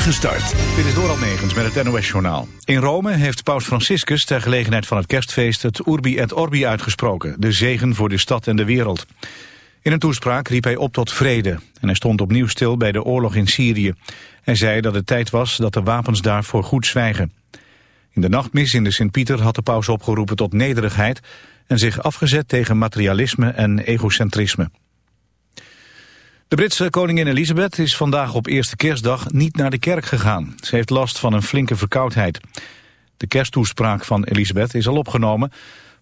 spoedige start. Dit is Doral Negens met het NOS-journaal. In Rome heeft paus Franciscus ter gelegenheid van het kerstfeest het Urbi et Orbi uitgesproken. De zegen voor de stad en de wereld. In een toespraak riep hij op tot vrede. En hij stond opnieuw stil bij de oorlog in Syrië. Hij zei dat het tijd was dat de wapens daar voor goed zwijgen. In de nachtmis in de Sint-Pieter had de paus opgeroepen tot nederigheid... en zich afgezet tegen materialisme en egocentrisme. De Britse koningin Elizabeth is vandaag op eerste kerstdag niet naar de kerk gegaan. Ze heeft last van een flinke verkoudheid. De kersttoespraak van Elizabeth is al opgenomen.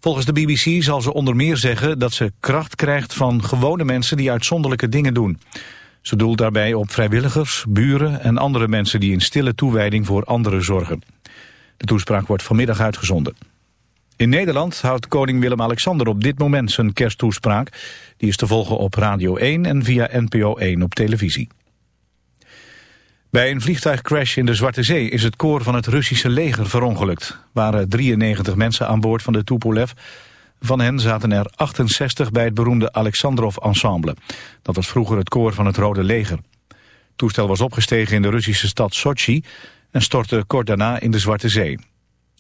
Volgens de BBC zal ze onder meer zeggen dat ze kracht krijgt van gewone mensen die uitzonderlijke dingen doen. Ze doelt daarbij op vrijwilligers, buren en andere mensen die in stille toewijding voor anderen zorgen. De toespraak wordt vanmiddag uitgezonden. In Nederland houdt koning Willem-Alexander op dit moment zijn kersttoespraak. Die is te volgen op Radio 1 en via NPO 1 op televisie. Bij een vliegtuigcrash in de Zwarte Zee is het koor van het Russische leger verongelukt. Er waren 93 mensen aan boord van de Tupolev. Van hen zaten er 68 bij het beroemde Alexandrov Ensemble. Dat was vroeger het koor van het Rode Leger. Het toestel was opgestegen in de Russische stad Sochi en stortte kort daarna in de Zwarte Zee.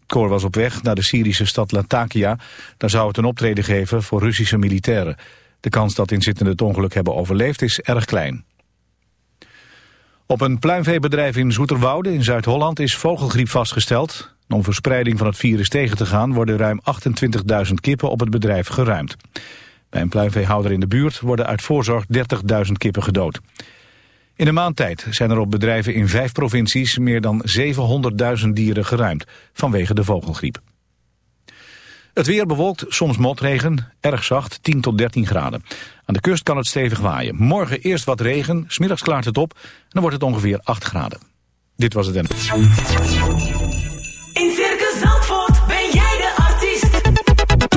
Koor was op weg naar de Syrische stad Latakia. Daar zou het een optreden geven voor Russische militairen. De kans dat inzittenden het ongeluk hebben overleefd is erg klein. Op een pluimveebedrijf in Zoeterwoude in Zuid-Holland is vogelgriep vastgesteld. Om verspreiding van het virus tegen te gaan worden ruim 28.000 kippen op het bedrijf geruimd. Bij een pluimveehouder in de buurt worden uit voorzorg 30.000 kippen gedood. In een maand tijd zijn er op bedrijven in vijf provincies meer dan 700.000 dieren geruimd vanwege de vogelgriep. Het weer bewolkt, soms motregen, erg zacht, 10 tot 13 graden. Aan de kust kan het stevig waaien. Morgen eerst wat regen, smiddags klaart het op en dan wordt het ongeveer 8 graden. Dit was het en...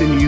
in you.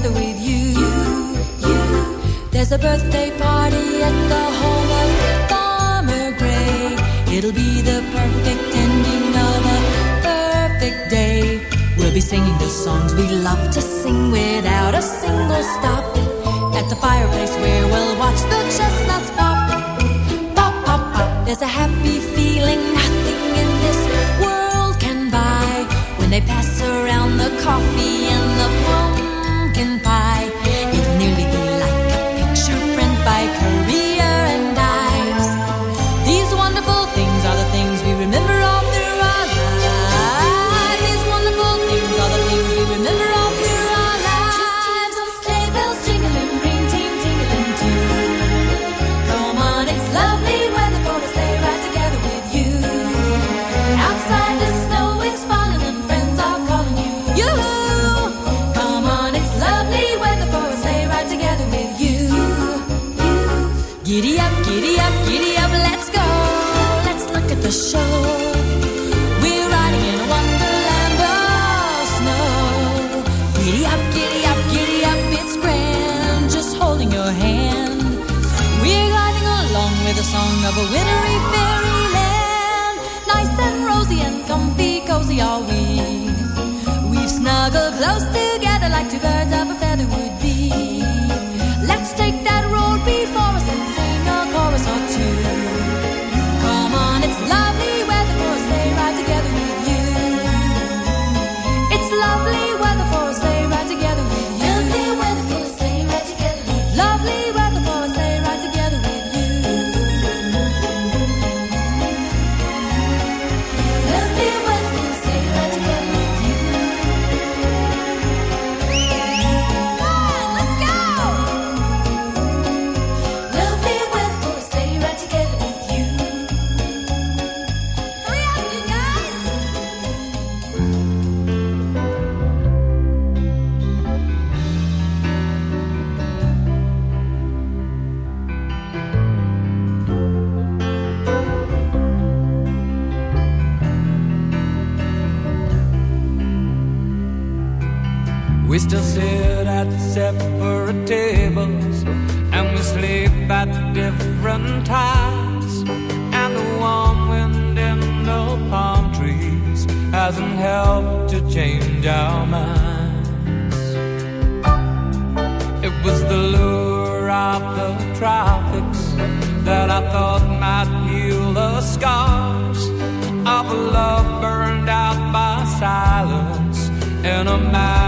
together with you. you, you. There's a birthday party at the home of Farmer Gray. It'll be the perfect ending of a perfect day. We'll be singing the songs we love to sing without a single stop. At the fireplace where we'll watch the chestnuts pop. Pop, pop, pop. There's a happy feeling nothing still sit at separate tables and we sleep at different times. And the warm wind in the palm trees hasn't helped to change our minds. It was the lure of the tropics that I thought might heal the scars of a love burned out by silence in a marriage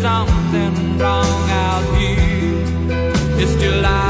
something wrong out here. It's July.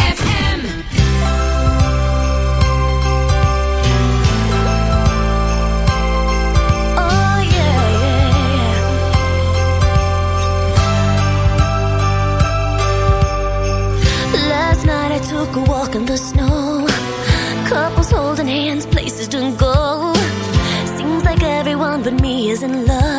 Is in love.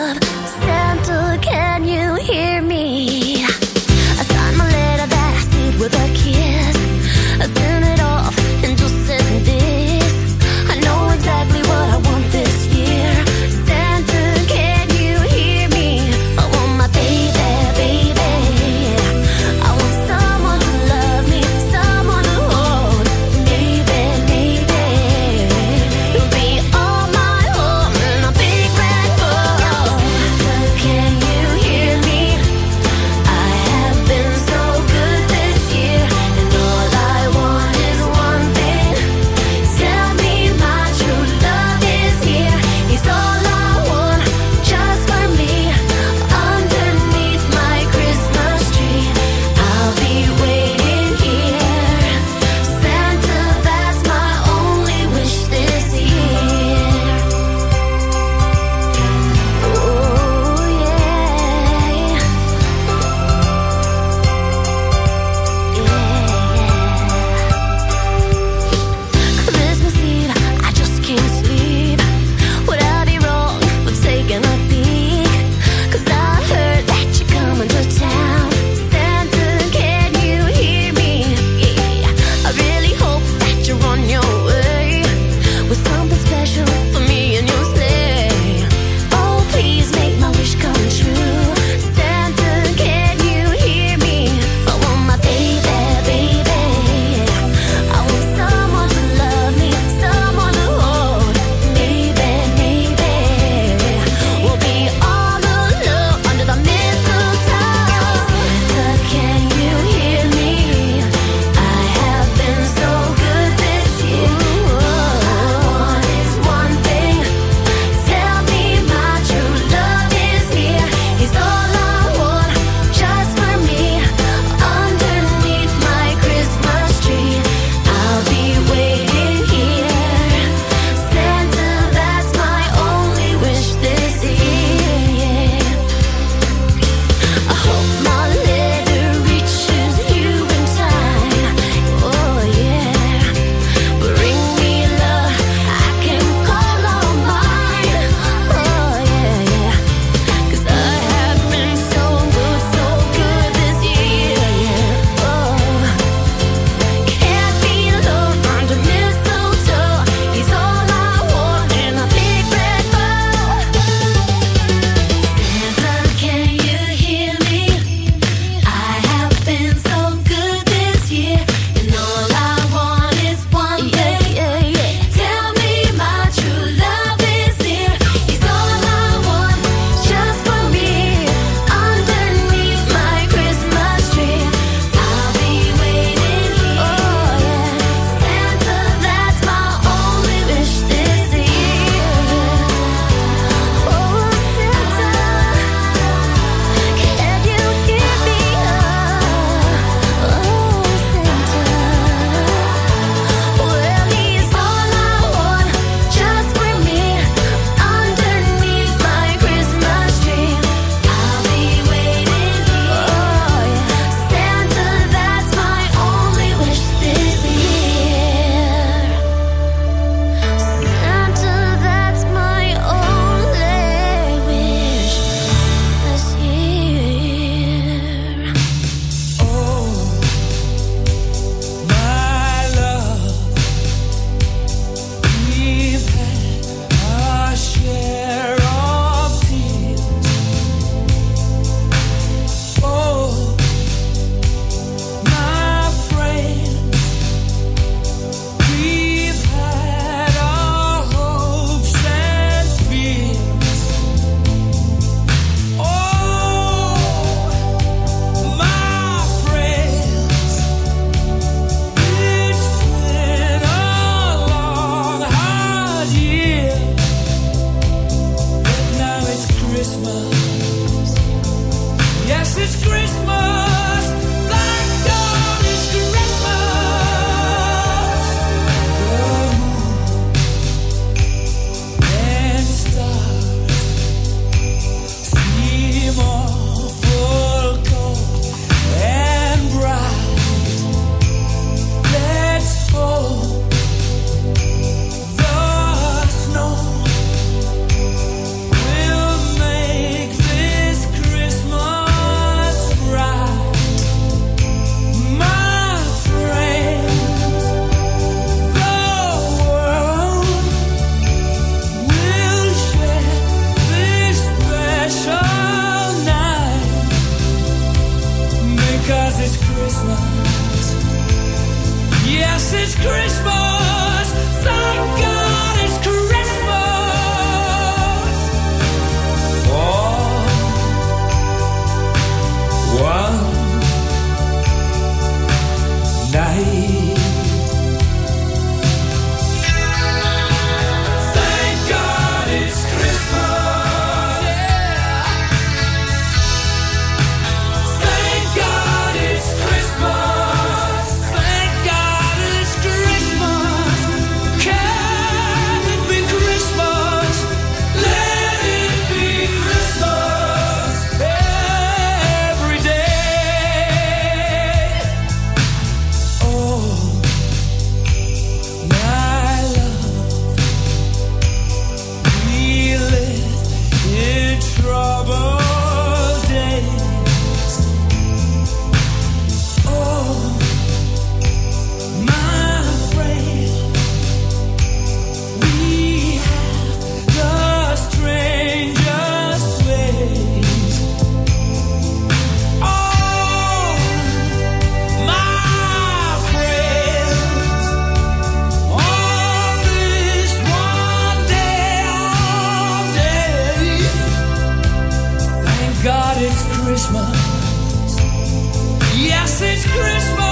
It's Christmas.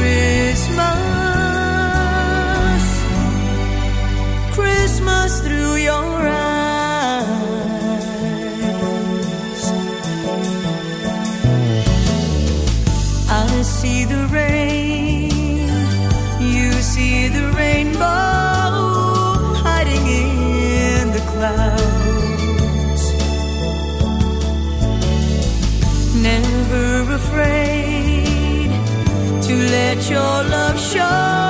free your love shows.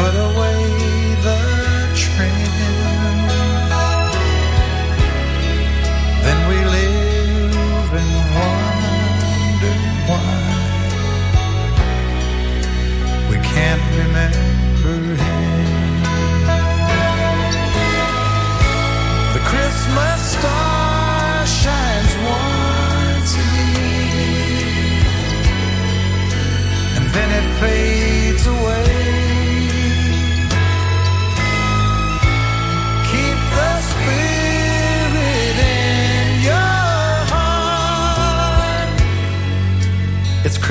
put away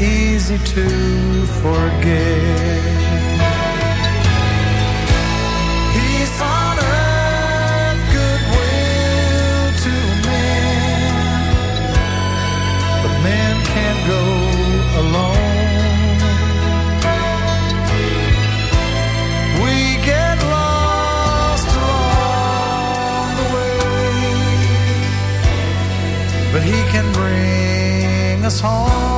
Easy to forget. To men. But men can't go alone. We get lost along the way. But he can bring us home.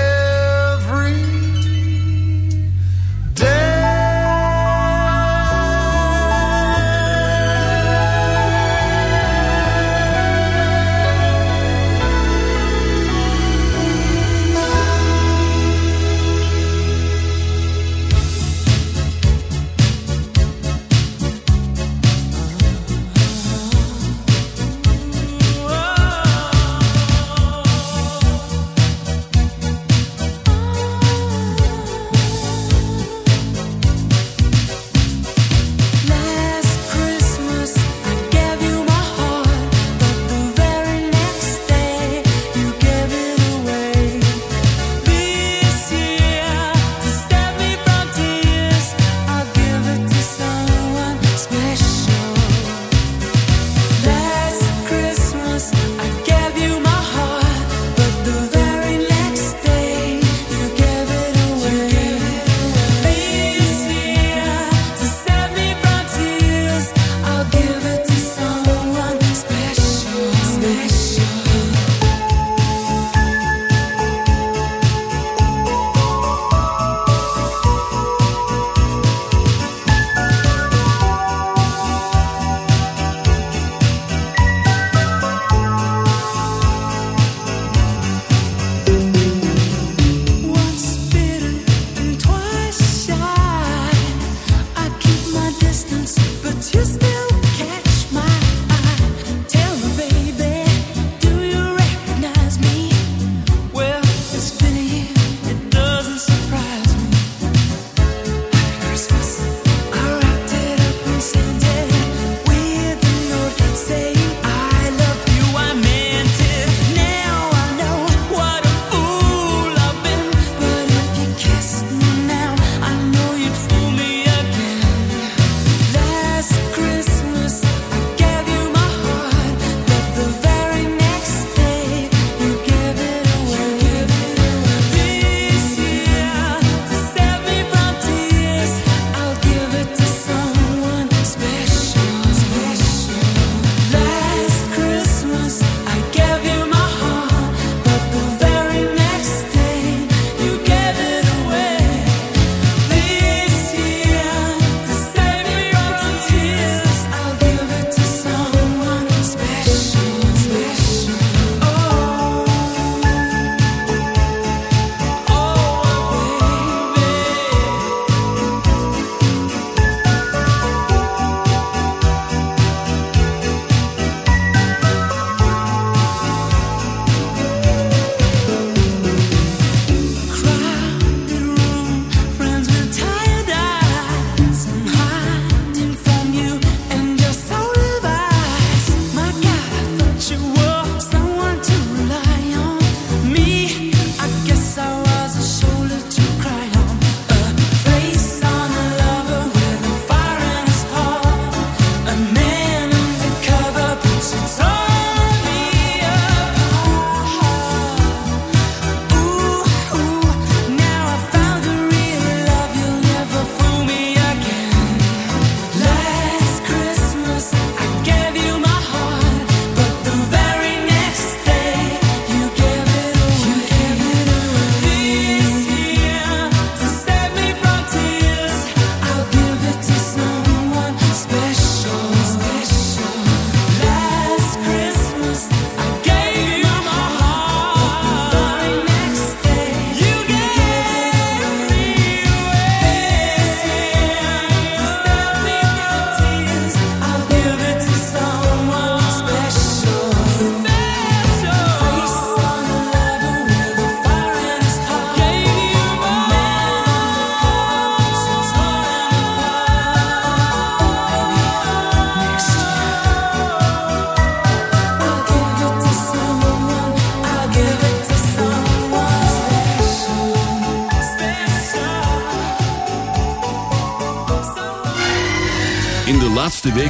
just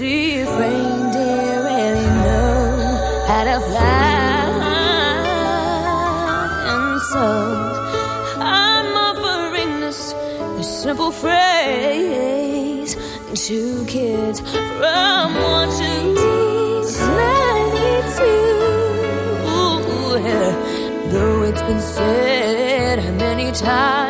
See if reindeer really know how to fly. And so I'm offering this, simple phrase to kids from one to. Though it's been said many times,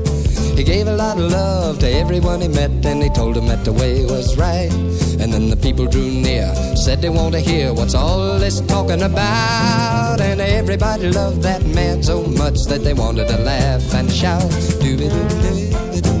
He gave a lot of love to everyone he met and he told them that the way was right. And then the people drew near, said they want to hear what's all this talking about. And everybody loved that man so much that they wanted to laugh and shout. Doo-doo-doo-doo-doo.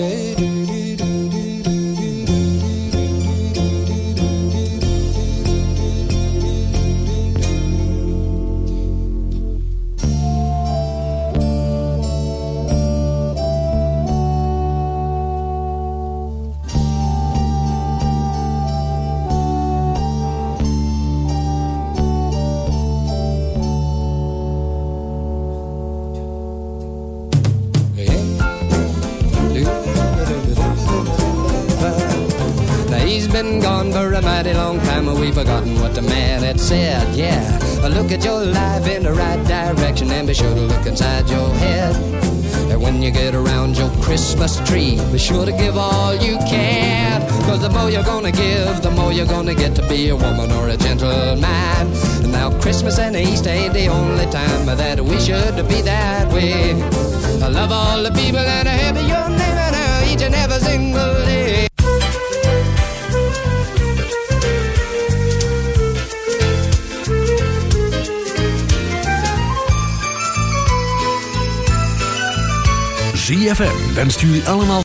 Gonna get to be a woman or a gentleman. And now Christmas and Easter ain't the only time that we should be that way. I love all the people and I have your name and each and every single day. ZFM wenst jullie allemaal